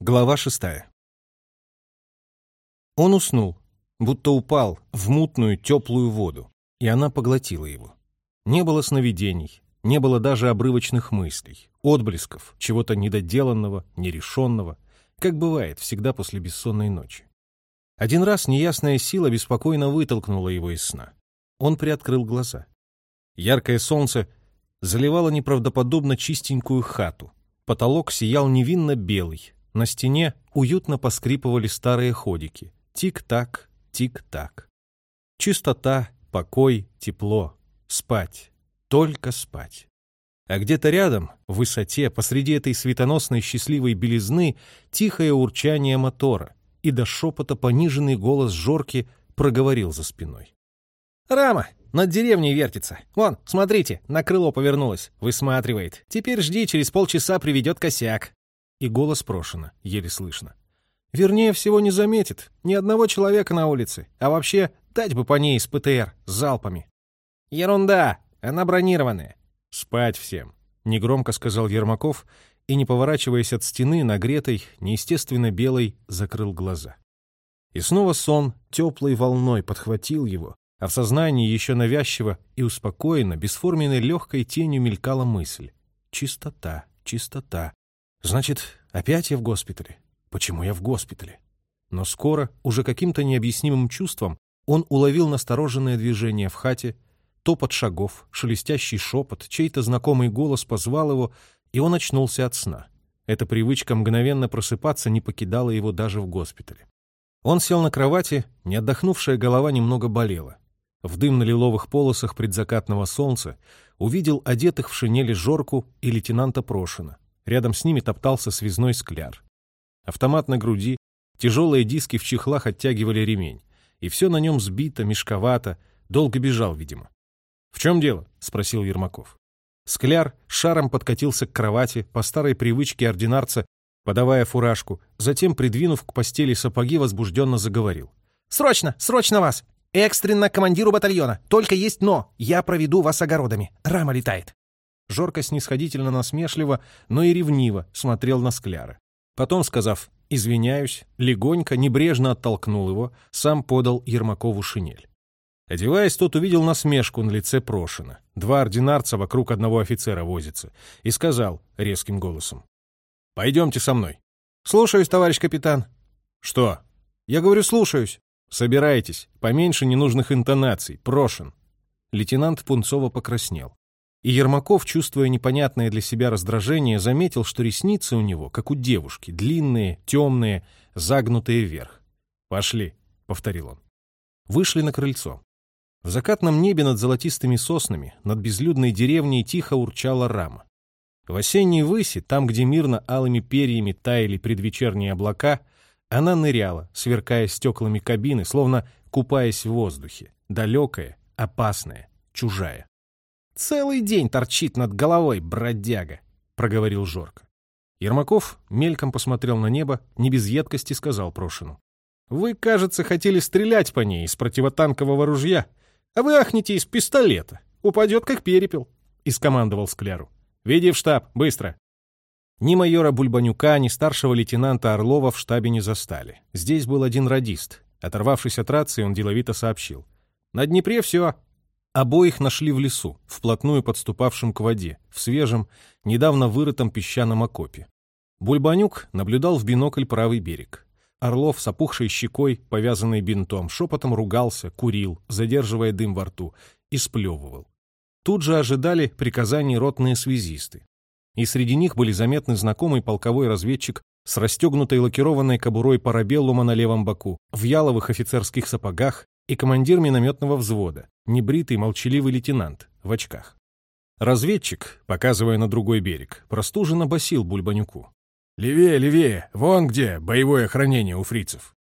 Глава шестая. Он уснул, будто упал в мутную теплую воду, и она поглотила его. Не было сновидений, не было даже обрывочных мыслей, отблесков, чего-то недоделанного, нерешенного, как бывает всегда после бессонной ночи. Один раз неясная сила беспокойно вытолкнула его из сна. Он приоткрыл глаза. Яркое солнце заливало неправдоподобно чистенькую хату. Потолок сиял невинно белый, на стене уютно поскрипывали старые ходики. Тик-так, тик-так. Чистота, покой, тепло. Спать. Только спать. А где-то рядом, в высоте, посреди этой светоносной счастливой белизны, тихое урчание мотора, и до шепота пониженный голос Жорки проговорил за спиной. «Рама, над деревней вертится. Вон, смотрите, на крыло повернулась, высматривает. Теперь жди, через полчаса приведет косяк и голос Прошина, еле слышно. «Вернее всего не заметит. Ни одного человека на улице. А вообще, дать бы по ней из ПТР, с залпами». «Ерунда! Она бронированная». «Спать всем», — негромко сказал Ермаков и, не поворачиваясь от стены, нагретой, неестественно белой, закрыл глаза. И снова сон теплой волной подхватил его, а в сознании еще навязчиво и успокоенно, бесформенной легкой тенью мелькала мысль. Чистота, чистота, Значит, опять я в госпитале. Почему я в госпитале? Но скоро, уже каким-то необъяснимым чувством, он уловил настороженное движение в хате, топот шагов, шелестящий шепот, чей-то знакомый голос позвал его, и он очнулся от сна. Эта привычка мгновенно просыпаться не покидала его даже в госпитале. Он сел на кровати, не отдохнувшая голова немного болела. В дымно-лиловых полосах предзакатного солнца увидел одетых в шинели Жорку и лейтенанта Прошина. Рядом с ними топтался связной скляр. Автомат на груди, тяжелые диски в чехлах оттягивали ремень. И все на нем сбито, мешковато, долго бежал, видимо. «В чем дело?» — спросил Ермаков. Скляр шаром подкатился к кровати, по старой привычке ординарца, подавая фуражку, затем, придвинув к постели сапоги, возбужденно заговорил. «Срочно! Срочно вас! Экстренно командиру батальона! Только есть но! Я проведу вас огородами! Рама летает!» Жорко снисходительно насмешливо, но и ревниво смотрел на Скляра. Потом, сказав «извиняюсь», легонько, небрежно оттолкнул его, сам подал Ермакову шинель. Одеваясь, тот увидел насмешку на лице Прошина. Два ординарца вокруг одного офицера возятся. И сказал резким голосом. «Пойдемте со мной». «Слушаюсь, товарищ капитан». «Что?» «Я говорю, слушаюсь». «Собирайтесь. Поменьше ненужных интонаций. Прошин». Лейтенант Пунцова покраснел. И Ермаков, чувствуя непонятное для себя раздражение, заметил, что ресницы у него, как у девушки, длинные, темные, загнутые вверх. «Пошли», — повторил он. Вышли на крыльцо. В закатном небе над золотистыми соснами, над безлюдной деревней тихо урчала рама. В осенней выси, там, где мирно алыми перьями таяли предвечерние облака, она ныряла, сверкая стеклами кабины, словно купаясь в воздухе, далекая, опасная, чужая. Целый день торчит над головой, бродяга, — проговорил Жорко. Ермаков мельком посмотрел на небо, не без едкости сказал Прошину. «Вы, кажется, хотели стрелять по ней из противотанкового ружья, а вы ахнете из пистолета. Упадет, как перепел», — и скомандовал Скляру. «Веди в штаб, быстро». Ни майора Бульбанюка, ни старшего лейтенанта Орлова в штабе не застали. Здесь был один радист. Оторвавшись от рации, он деловито сообщил. «На Днепре все. Обоих нашли в лесу, вплотную подступавшем к воде, в свежем, недавно вырытом песчаном окопе. Бульбанюк наблюдал в бинокль правый берег. Орлов с опухшей щекой, повязанной бинтом, шепотом ругался, курил, задерживая дым во рту, и сплевывал. Тут же ожидали приказаний ротные связисты. И среди них были заметны знакомый полковой разведчик с расстегнутой лакированной кобурой парабеллума на левом боку, в яловых офицерских сапогах и командир минометного взвода, небритый молчаливый лейтенант в очках. Разведчик, показывая на другой берег, простуженно басил Бульбанюку. «Левее, левее! Вон где боевое охранение у фрицев!»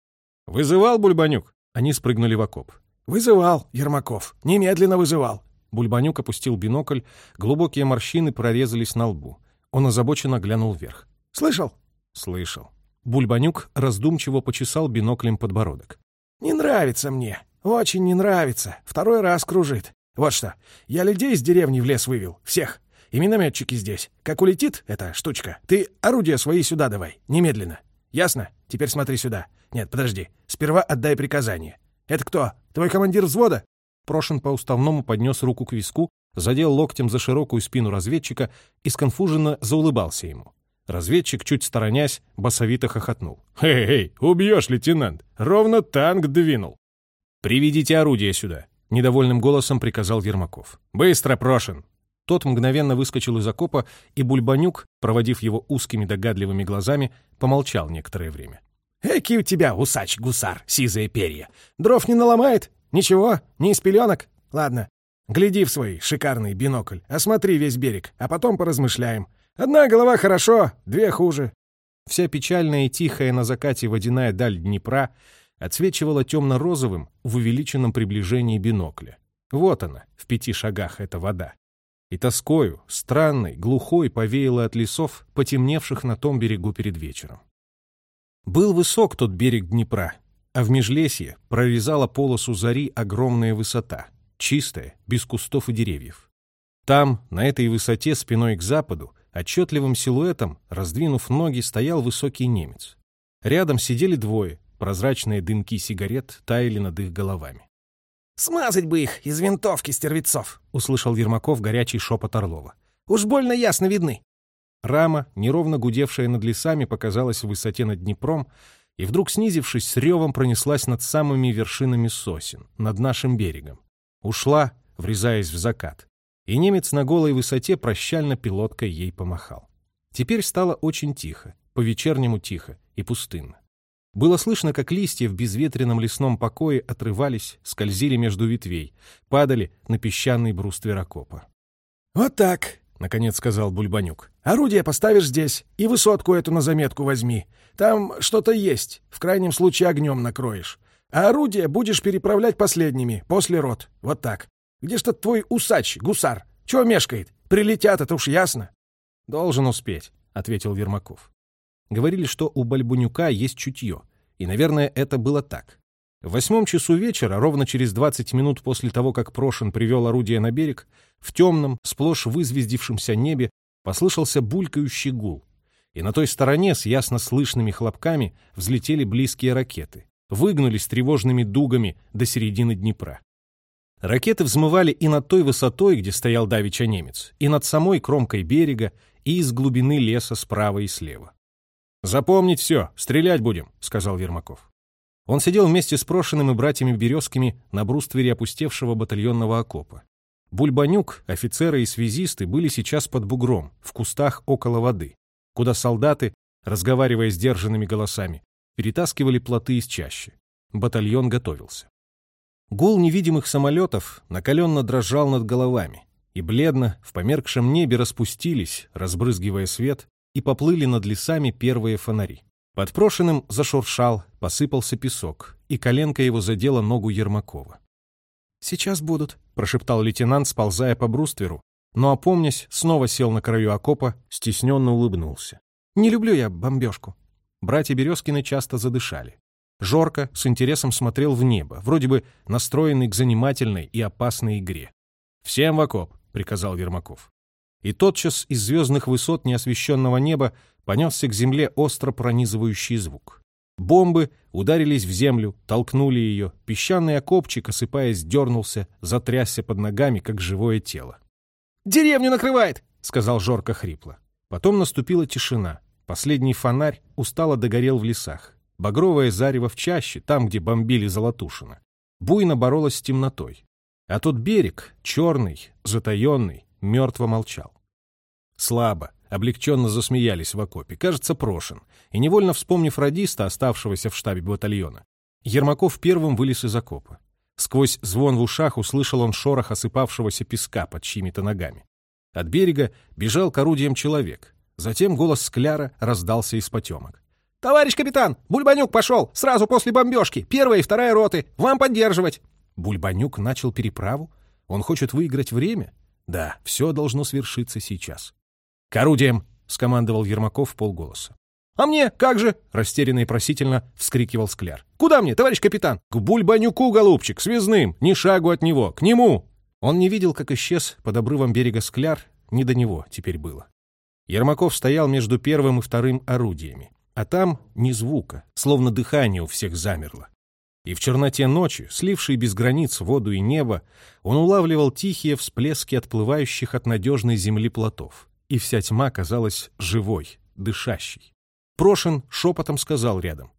«Вызывал Бульбанюк?» Они спрыгнули в окоп. «Вызывал, Ермаков! Немедленно вызывал!» Бульбанюк опустил бинокль, глубокие морщины прорезались на лбу. Он озабоченно глянул вверх. «Слышал?» «Слышал». Бульбанюк раздумчиво почесал биноклем подбородок. «Не нравится мне. «Очень не нравится. Второй раз кружит. Вот что, я людей из деревни в лес вывел. Всех. И минометчики здесь. Как улетит эта штучка, ты орудия свои сюда давай. Немедленно. Ясно? Теперь смотри сюда. Нет, подожди. Сперва отдай приказание. Это кто? Твой командир взвода?» Прошин по уставному поднес руку к виску, задел локтем за широкую спину разведчика и сконфуженно заулыбался ему. Разведчик, чуть сторонясь, басовито хохотнул. «Эй, убьешь, лейтенант! Ровно танк двинул!» «Приведите орудие сюда!» — недовольным голосом приказал Ермаков. «Быстро, Прошин!» Тот мгновенно выскочил из окопа, и Бульбанюк, проводив его узкими догадливыми глазами, помолчал некоторое время. «Эки у тебя, усач, гусар, сизые перья! Дров не наломает? Ничего, не из пеленок? Ладно, гляди в свой шикарный бинокль, осмотри весь берег, а потом поразмышляем. Одна голова хорошо, две хуже». Вся печальная и тихая на закате водяная даль Днепра отсвечивала темно-розовым в увеличенном приближении бинокля. Вот она, в пяти шагах эта вода. И тоскою, странной, глухой повеяло от лесов, потемневших на том берегу перед вечером. Был высок тот берег Днепра, а в межлесье прорезала полосу зари огромная высота, чистая, без кустов и деревьев. Там, на этой высоте, спиной к западу, отчетливым силуэтом, раздвинув ноги, стоял высокий немец. Рядом сидели двое, прозрачные дымки сигарет таяли над их головами. «Смазать бы их из винтовки стервецов!» — услышал Ермаков горячий шепот Орлова. «Уж больно ясно видны!» Рама, неровно гудевшая над лесами, показалась в высоте над Днепром, и вдруг, снизившись, с ревом пронеслась над самыми вершинами сосен, над нашим берегом. Ушла, врезаясь в закат. И немец на голой высоте прощально пилоткой ей помахал. Теперь стало очень тихо, по-вечернему тихо и пустынно. Было слышно, как листья в безветренном лесном покое отрывались, скользили между ветвей, падали на песчаный бруствер окопа. «Вот так», — наконец сказал Бульбанюк. «Орудие поставишь здесь и высотку эту на заметку возьми. Там что-то есть, в крайнем случае огнем накроешь. А орудие будешь переправлять последними, после рот. Вот так. Где ж тот твой усач, гусар? Чего мешкает? Прилетят, это уж ясно». «Должен успеть», — ответил Вермаков. Говорили, что у Бальбунюка есть чутье, и, наверное, это было так. В восьмом часу вечера, ровно через 20 минут после того, как Прошин привел орудие на берег, в темном, сплошь вызвездившемся небе послышался булькающий гул, и на той стороне с ясно слышными хлопками взлетели близкие ракеты, выгнулись тревожными дугами до середины Днепра. Ракеты взмывали и над той высотой, где стоял давеча немец, и над самой кромкой берега, и из глубины леса справа и слева. «Запомнить все, стрелять будем», — сказал Ермаков. Он сидел вместе с Прошиным братьями Березкими на бруствере опустевшего батальонного окопа. Бульбанюк, офицеры и связисты были сейчас под бугром, в кустах около воды, куда солдаты, разговаривая сдержанными голосами, перетаскивали плоты из чащи. Батальон готовился. Гул невидимых самолетов накаленно дрожал над головами, и бледно в померкшем небе распустились, разбрызгивая свет, и поплыли над лесами первые фонари. Под прошенным зашуршал, посыпался песок, и коленка его задела ногу Ермакова. «Сейчас будут», — прошептал лейтенант, сползая по брустверу, но, опомнясь, снова сел на краю окопа, стесненно улыбнулся. «Не люблю я бомбежку». Братья Березкины часто задышали. Жорко с интересом смотрел в небо, вроде бы настроенный к занимательной и опасной игре. «Всем в окоп», — приказал Ермаков и тотчас из звездных высот неосвещенного неба понесся к земле остро пронизывающий звук. Бомбы ударились в землю, толкнули ее, песчаный окопчик, осыпаясь, дернулся, затрясся под ногами, как живое тело. «Деревню накрывает!» — сказал Жорко хрипло. Потом наступила тишина. Последний фонарь устало догорел в лесах. Багровое зарево в чаще, там, где бомбили Золотушина. Буйно боролась с темнотой. А тот берег, черный, затаенный, мертво молчал. Слабо, облегченно засмеялись в окопе, кажется, Прошин, и, невольно вспомнив радиста, оставшегося в штабе батальона, Ермаков первым вылез из окопа. Сквозь звон в ушах услышал он шорох осыпавшегося песка под чьими-то ногами. От берега бежал к орудиям человек. Затем голос Скляра раздался из потемок. «Товарищ капитан, Бульбанюк пошел! Сразу после бомбежки! Первая и вторая роты! Вам поддерживать!» Бульбанюк начал переправу? Он хочет выиграть время? Да, все должно свершиться сейчас. «К орудиям!» — скомандовал Ермаков в полголоса. «А мне как же?» — растерянно и просительно вскрикивал Скляр. «Куда мне, товарищ капитан?» «К Бульбанюку, голубчик, связным! Ни шагу от него! К нему!» Он не видел, как исчез под обрывом берега Скляр, не до него теперь было. Ермаков стоял между первым и вторым орудиями. а там ни звука, словно дыхание у всех замерло. И в черноте ночи, слившей без границ воду и небо, он улавливал тихие всплески отплывающих от надежной земли плотов, и вся тьма казалась живой, дышащей. Прошин шепотом сказал рядом.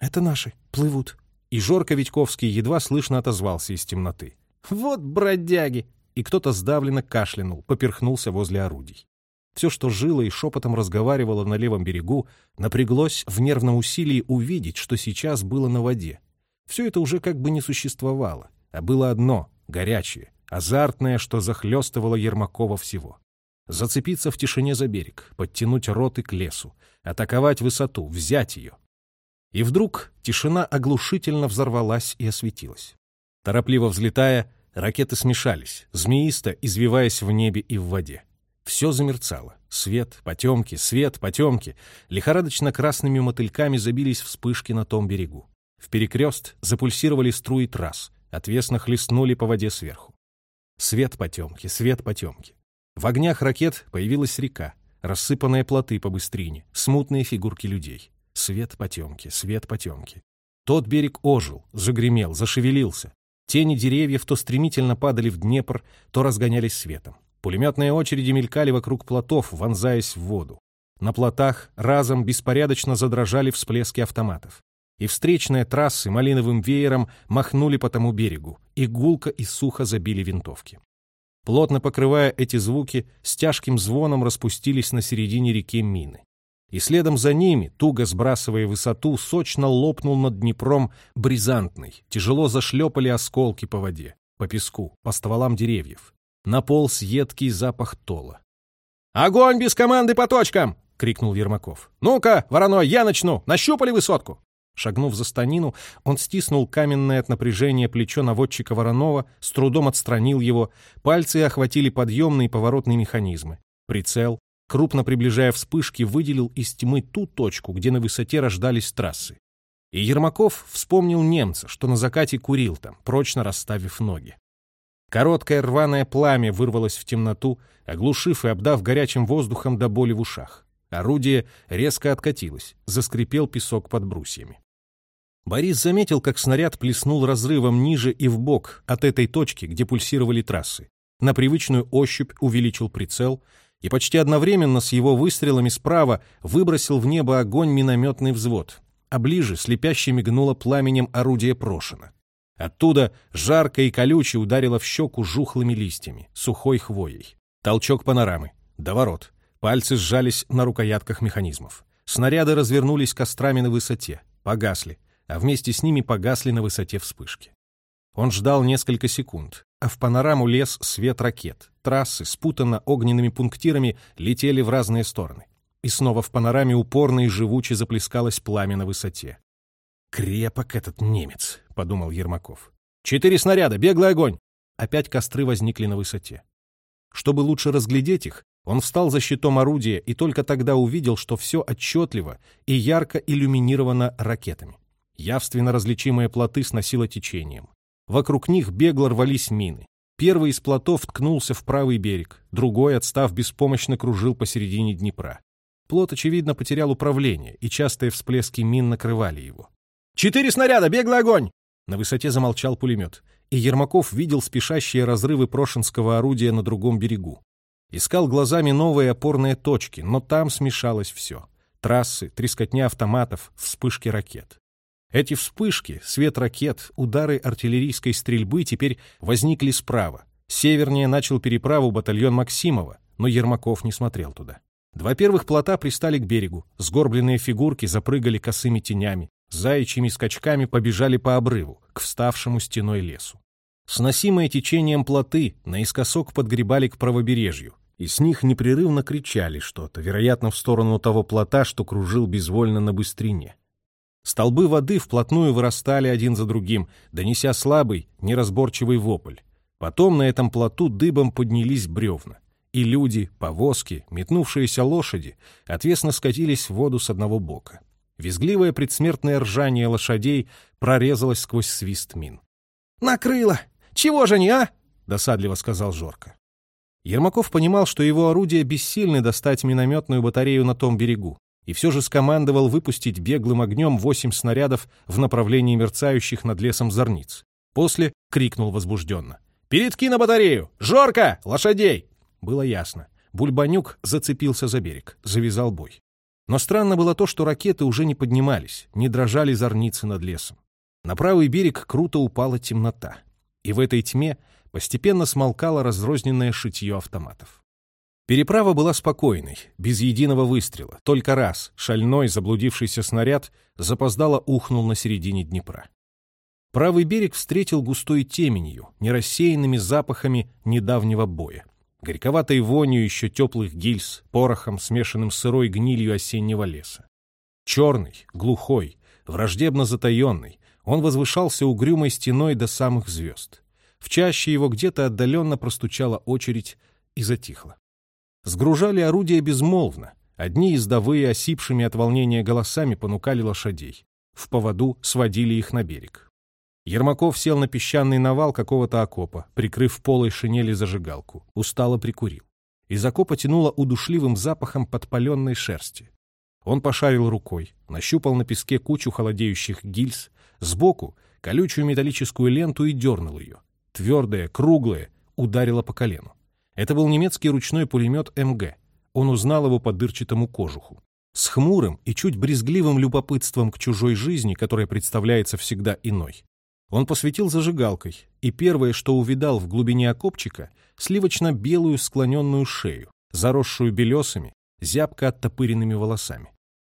«Это наши, плывут». И Жорко Витьковский едва слышно отозвался из темноты. «Вот бродяги!» И кто-то сдавленно кашлянул, поперхнулся возле орудий. Все, что жило и шепотом разговаривало на левом берегу, напряглось в нервном усилии увидеть, что сейчас было на воде. Все это уже как бы не существовало, а было одно — горячее, азартное, что захлестывало Ермакова всего. Зацепиться в тишине за берег, подтянуть роты к лесу, атаковать высоту, взять ее. И вдруг тишина оглушительно взорвалась и осветилась. Торопливо взлетая, ракеты смешались, змеисто извиваясь в небе и в воде. Все замерцало. Свет, потемки, свет, потемки. Лихорадочно красными мотыльками забились вспышки на том берегу. В перекрест запульсировали струи трасс, отвесно хлестнули по воде сверху. Свет потемки, свет потемки. В огнях ракет появилась река, рассыпанные плоты по быстрине, смутные фигурки людей. Свет потемки, свет потемки. Тот берег ожил, загремел, зашевелился. Тени деревьев то стремительно падали в Днепр, то разгонялись светом. Пулеметные очереди мелькали вокруг плотов, вонзаясь в воду. На плотах разом беспорядочно задрожали всплески автоматов. И встречные трассы малиновым веером махнули по тому берегу, и гулко и сухо забили винтовки. Плотно покрывая эти звуки, с тяжким звоном распустились на середине реки мины. И следом за ними, туго сбрасывая высоту, сочно лопнул над Днепром бризантный, тяжело зашлепали осколки по воде, по песку, по стволам деревьев наполз едкий запах тола. «Огонь без команды по точкам!» — крикнул Ермаков. «Ну-ка, вороной, я начну! Нащупали высотку!» Шагнув за станину, он стиснул каменное от напряжения плечо наводчика Воронова, с трудом отстранил его, пальцы охватили подъемные поворотные механизмы. Прицел, крупно приближая вспышки, выделил из тьмы ту точку, где на высоте рождались трассы. И Ермаков вспомнил немца, что на закате курил там, прочно расставив ноги. Короткое рваное пламя вырвалось в темноту, оглушив и обдав горячим воздухом до боли в ушах. Орудие резко откатилось, заскрипел песок под брусьями. Борис заметил, как снаряд плеснул разрывом ниже и вбок от этой точки, где пульсировали трассы. На привычную ощупь увеличил прицел и почти одновременно с его выстрелами справа выбросил в небо огонь минометный взвод, а ближе слепяще мигнуло пламенем орудие Прошина. Оттуда жарко и колюче ударило в щеку жухлыми листьями, сухой хвоей. Толчок панорамы. Доворот. Пальцы сжались на рукоятках механизмов. Снаряды развернулись кострами на высоте, погасли, а вместе с ними погасли на высоте вспышки. Он ждал несколько секунд, а в панораму лез свет ракет. Трассы, спутанно огненными пунктирами, летели в разные стороны. И снова в панораме упорно и живуче заплескалось пламя на высоте. «Крепок этот немец», — подумал Ермаков. «Четыре снаряда! Беглый огонь!» Опять костры возникли на высоте. Чтобы лучше разглядеть их, он встал за щитом орудия и только тогда увидел, что все отчетливо и ярко иллюминировано ракетами. Явственно различимые плоты сносило течением. Вокруг них бегло рвались мины. Первый из плотов ткнулся в правый берег, другой, отстав, беспомощно кружил посередине Днепра. Плот, очевидно, потерял управление, и частые всплески мин накрывали его. «Четыре снаряда! Беглый огонь!» На высоте замолчал пулемет, и Ермаков видел спешащие разрывы прошинского орудия на другом берегу. Искал глазами новые опорные точки, но там смешалось все. Трассы, трескотня автоматов, вспышки ракет. Эти вспышки, свет ракет, удары артиллерийской стрельбы теперь возникли справа. Севернее начал переправу батальон Максимова, но Ермаков не смотрел туда. Два первых плота пристали к берегу, сгорбленные фигурки запрыгали косыми тенями, заячьими скачками побежали по обрыву, к вставшему стеной лесу. Сносимые течением плоты наискосок подгребали к правобережью, и с них непрерывно кричали что-то, вероятно, в сторону того плота, что кружил безвольно на быстрине. Столбы воды вплотную вырастали один за другим, донеся слабый, неразборчивый вопль. Потом на этом плоту дыбом поднялись бревна, и люди, повозки, метнувшиеся лошади отвесно скатились в воду с одного бока. Визгливое предсмертное ржание лошадей прорезалось сквозь свист мин. «Накрыло! Чего же не, а?» — досадливо сказал Жорка. Ермаков понимал, что его орудия бессильны достать минометную батарею на том берегу. и все же скомандовал выпустить беглым огнем восемь снарядов в направлении мерцающих над лесом зорниц. После крикнул возбужденно. «Передки на батарею! Жорка! Лошадей!» Было ясно. Бульбанюк зацепился за берег, завязал бой. Но странно было то, что ракеты уже не поднимались, не дрожали зорницы над лесом. На правый берег круто упала темнота. И в этой тьме постепенно смолкало разрозненное шитье автоматов. Переправа была спокойной, без единого выстрела. Только раз шальной заблудившийся снаряд запоздало ухнул на середине Днепра. Правый берег встретил густой теменью, нерассеянными запахами недавнего боя. Горьковатой вонью еще теплых гильз, порохом, смешанным с сырой гнилью осеннего леса. Черный, глухой, враждебно затаенный, он возвышался угрюмой стеной до самых звезд. В чаще его где-то отдаленно простучала очередь и затихла. Сгружали орудия безмолвно. Одни издовые, осипшими от волнения голосами, понукали лошадей. В поводу сводили их на берег. Ермаков сел на песчаный навал какого-то окопа, прикрыв полой шинели зажигалку. Устало прикурил. Из окопа тянуло удушливым запахом подпаленной шерсти. Он пошарил рукой, нащупал на песке кучу холодеющих гильз, сбоку — колючую металлическую ленту и дернул ее. Твердая, круглая, ударила по колену. Это был немецкий ручной пулемет МГ. Он узнал его по дырчатому кожуху. С хмурым и чуть брезгливым любопытством к чужой жизни, которая представляется всегда иной. Он посветил зажигалкой, и первое, что увидал в глубине окопчика, сливочно-белую склоненную шею, заросшую белесами, зябко оттопыренными волосами.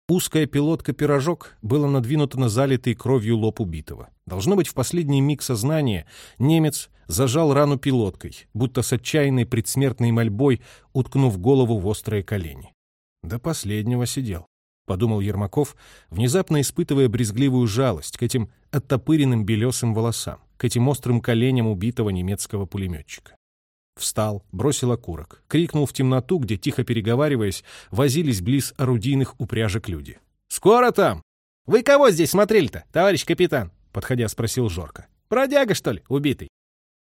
Узкая пилотка-пирожок была надвинута на залитый кровью лоб убитого. Должно быть, в последний миг сознания немец зажал рану пилоткой, будто с отчаянной предсмертной мольбой, уткнув голову в острые колени. До последнего сидел, — подумал Ермаков, внезапно испытывая брезгливую жалость к этим оттопыренным белесым волосам, к этим острым коленям убитого немецкого пулеметчика. Встал, бросил окурок, крикнул в темноту, где, тихо переговариваясь, возились близ орудийных упряжек люди. «Скоро там!» «Вы кого здесь смотрели-то, товарищ капитан?» Подходя, спросил Жорка. «Бродяга, что ли, убитый?»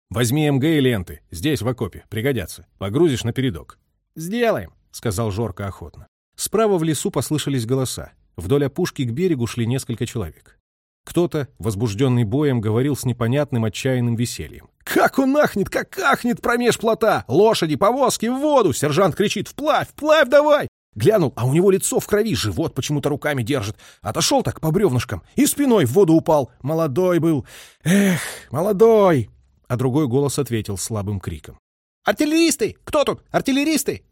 «Возьми МГ и ленты, здесь, в окопе, пригодятся. Погрузишь на передок». «Сделаем», — сказал Жорка охотно. Справа в лесу послышались голоса. Вдоль опушки к берегу шли несколько человек. Кто-то, возбужденный боем, говорил с непонятным отчаянным весельем. Как он ахнет, как ахнет промеж плота! Лошади, повозки, в воду! Сержант кричит «Вплавь, вплавь давай!» Глянул, а у него лицо в крови, живот почему-то руками держит. Отошел так по бревнышкам и спиной в воду упал. Молодой был. Эх, молодой! А другой голос ответил слабым криком. «Артиллеристы! Кто тут? Артиллеристы!»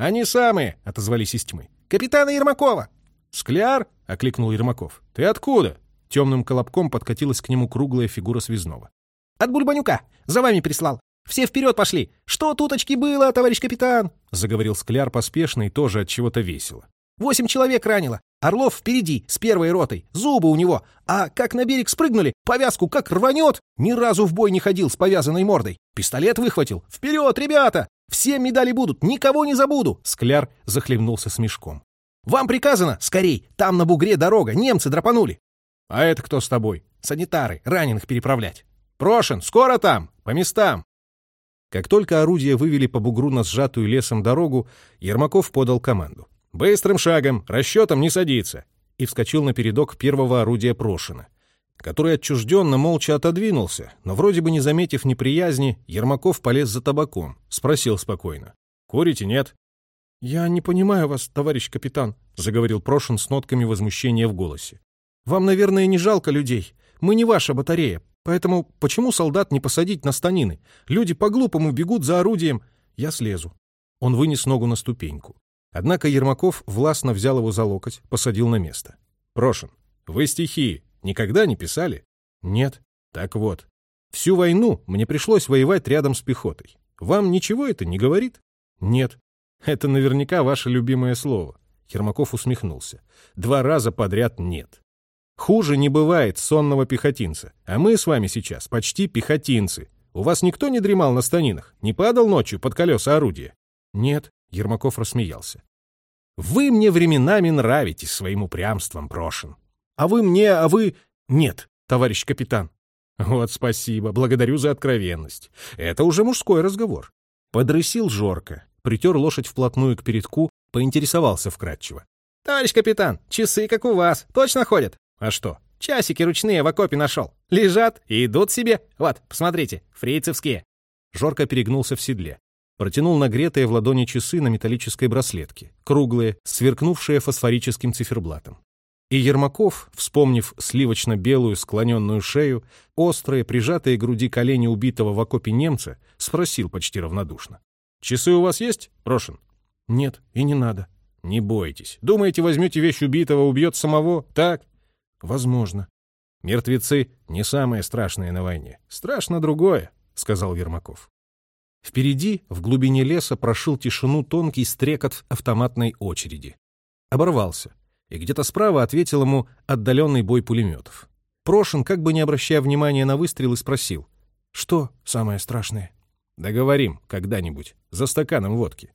«Они самые!» — отозвались из тьмы. «Капитана Ермакова!» «Скляр?» — окликнул Ермаков. «Ты откуда?» Темным колобком подкатилась к нему круглая фигура связного. От Бульбанюка. За вами прислал. Все вперед пошли. Что туточки было, товарищ капитан? Заговорил Скляр поспешно и тоже от чего-то весело. Восемь человек ранило. Орлов впереди, с первой ротой. Зубы у него. А как на берег спрыгнули, повязку как рванет. Ни разу в бой не ходил с повязанной мордой. Пистолет выхватил. Вперед, ребята! Все медали будут, никого не забуду. Скляр захлебнулся смешком. Вам приказано, скорей, там на бугре дорога, немцы драпанули. А это кто с тобой? Санитары, раненых переправлять. «Прошин, скоро там! По местам!» Как только орудия вывели по бугру на сжатую лесом дорогу, Ермаков подал команду. «Быстрым шагом, расчетом не садиться!» и вскочил на передок первого орудия Прошина, который отчужденно молча отодвинулся, но вроде бы не заметив неприязни, Ермаков полез за табаком, спросил спокойно. «Курите, нет?» «Я не понимаю вас, товарищ капитан», — заговорил Прошин с нотками возмущения в голосе. «Вам, наверное, не жалко людей. Мы не ваша батарея. Поэтому почему солдат не посадить на станины? Люди по-глупому бегут за орудием. Я слезу. Он вынес ногу на ступеньку. Однако Ермаков властно взял его за локоть, посадил на место. «Прошин, вы стихи никогда не писали?» «Нет». «Так вот, всю войну мне пришлось воевать рядом с пехотой. Вам ничего это не говорит?» «Нет». «Это наверняка ваше любимое слово». Ермаков усмехнулся. «Два раза подряд нет. Хуже не бывает сонного пехотинца. А мы с вами сейчас почти пехотинцы. У вас никто не дремал на станинах? Не падал ночью под колеса орудия? Нет, Ермаков рассмеялся. Вы мне временами нравитесь своим упрямством, Прошин. А вы мне, а вы... Нет, товарищ капитан. Вот спасибо, благодарю за откровенность. Это уже мужской разговор. Подрысил Жорка, притер лошадь вплотную к передку, поинтересовался вкратчиво. «Товарищ капитан, часы как у вас, точно ходят?» «А что?» «Часики ручные в окопе нашел. Лежат и идут себе. Вот, посмотрите, фрицевские». Жорко перегнулся в седле. Протянул нагретые в ладони часы на металлической браслетке, круглые, сверкнувшие фосфорическим циферблатом. И Ермаков, вспомнив сливочно-белую склоненную шею, острые, прижатые груди колени убитого в окопе немца, спросил почти равнодушно. «Часы у вас есть, Прошин?» «Нет, и не надо». «Не бойтесь. Думаете, возьмете вещь убитого, убьет самого? Так?» «Возможно». «Мертвецы — не самое страшное на войне. Страшно другое», — сказал Ермаков. Впереди, в глубине леса, прошил тишину тонкий стрекот автоматной очереди. Оборвался, и где-то справа ответил ему отдаленный бой пулеметов. Прошин, как бы не обращая внимания на выстрелы, спросил. «Что самое страшное?» «Договорим когда-нибудь, за стаканом водки».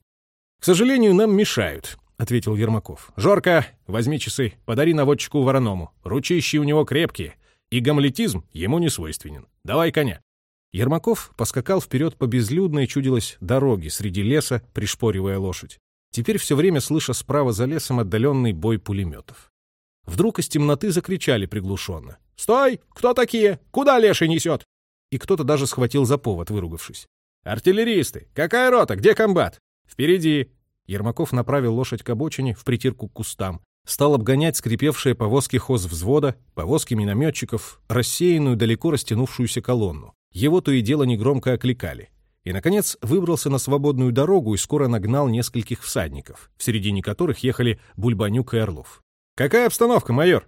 «К сожалению, нам мешают», — ответил Ермаков. «Жорка, возьми часы, подари наводчику вороному. Ручищи у него крепкие, и гамлетизм ему не свойственен. Давай коня». Ермаков поскакал вперед по безлюдной, чудилось, дороге среди леса, пришпоривая лошадь. Теперь все время слыша справа за лесом отдаленный бой пулеметов. Вдруг из темноты закричали приглушенно. «Стой! Кто такие? Куда леший несет?» И кто-то даже схватил за повод, выругавшись. «Артиллеристы! Какая рота? Где комбат?» «Впереди!» Ермаков направил лошадь к обочине в притирку к кустам. Стал обгонять скрипевшие повозки хозвзвода, повозки минометчиков, рассеянную, далеко растянувшуюся колонну. Его то и дело негромко окликали. И, наконец, выбрался на свободную дорогу и скоро нагнал нескольких всадников, в середине которых ехали Бульбанюк и Орлов. «Какая обстановка, майор?»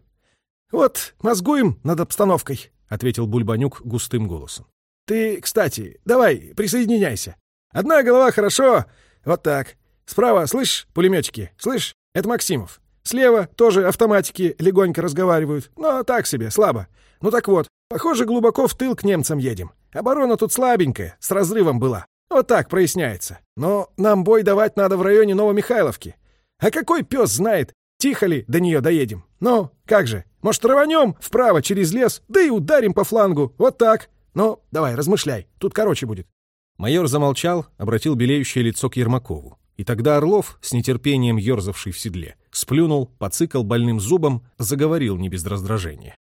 «Вот, мозгуем над обстановкой», — ответил Бульбанюк густым голосом. «Ты, кстати, давай, присоединяйся. Одна голова хорошо. Вот так. Справа, слышь, пулеметчики, слышь, это Максимов. Слева тоже автоматики легонько разговаривают, но так себе, слабо. Ну так вот, похоже, глубоко в тыл к немцам едем. Оборона тут слабенькая, с разрывом была. Вот так проясняется. Но нам бой давать надо в районе Новомихайловки. А какой пес знает, тихо ли до нее доедем? Ну, как же, может, рванем вправо через лес, да и ударим по флангу, вот так. Ну, давай, размышляй, тут короче будет. Майор замолчал, обратил белеющее лицо к Ермакову. И тогда Орлов, с нетерпением ерзавший в седле, сплюнул, поцикал больным зубом, заговорил не без раздражения.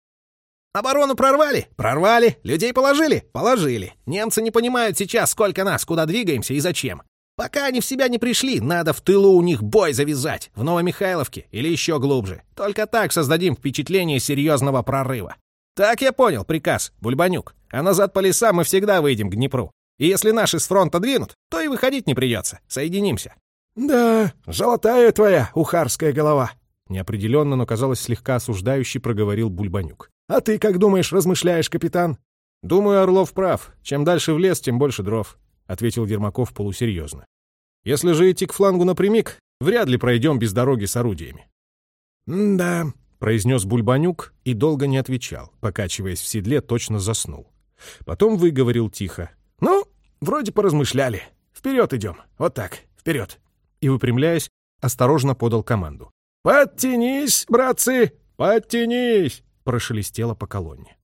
Оборону прорвали? Прорвали. Людей положили? Положили. Немцы не понимают сейчас, сколько нас, куда двигаемся и зачем. Пока они в себя не пришли, надо в тылу у них бой завязать, в Новомихайловке или еще глубже. Только так создадим впечатление серьезного прорыва. Так я понял приказ, Бульбанюк. А назад по лесам мы всегда выйдем к Днепру. И если наши с фронта двинут, то и выходить не придется. Соединимся. «Да, золотая твоя ухарская голова», — неопределенно, но казалось слегка осуждающий проговорил Бульбанюк. А ты как думаешь, размышляешь, капитан? Думаю, Орлов прав. Чем дальше в лес, тем больше дров, ответил Ермаков полусерьезно. Если же идти к флангу напрямик, вряд ли пройдем без дороги с орудиями. «Да», — произнес Бульбанюк и долго не отвечал, покачиваясь в седле, точно заснул. Потом выговорил тихо. «Ну, вроде поразмышляли. Вперед идем. Вот так, вперед». И, выпрямляясь, осторожно подал команду. «Подтянись, братцы, подтянись!» Прошелестело по колонне.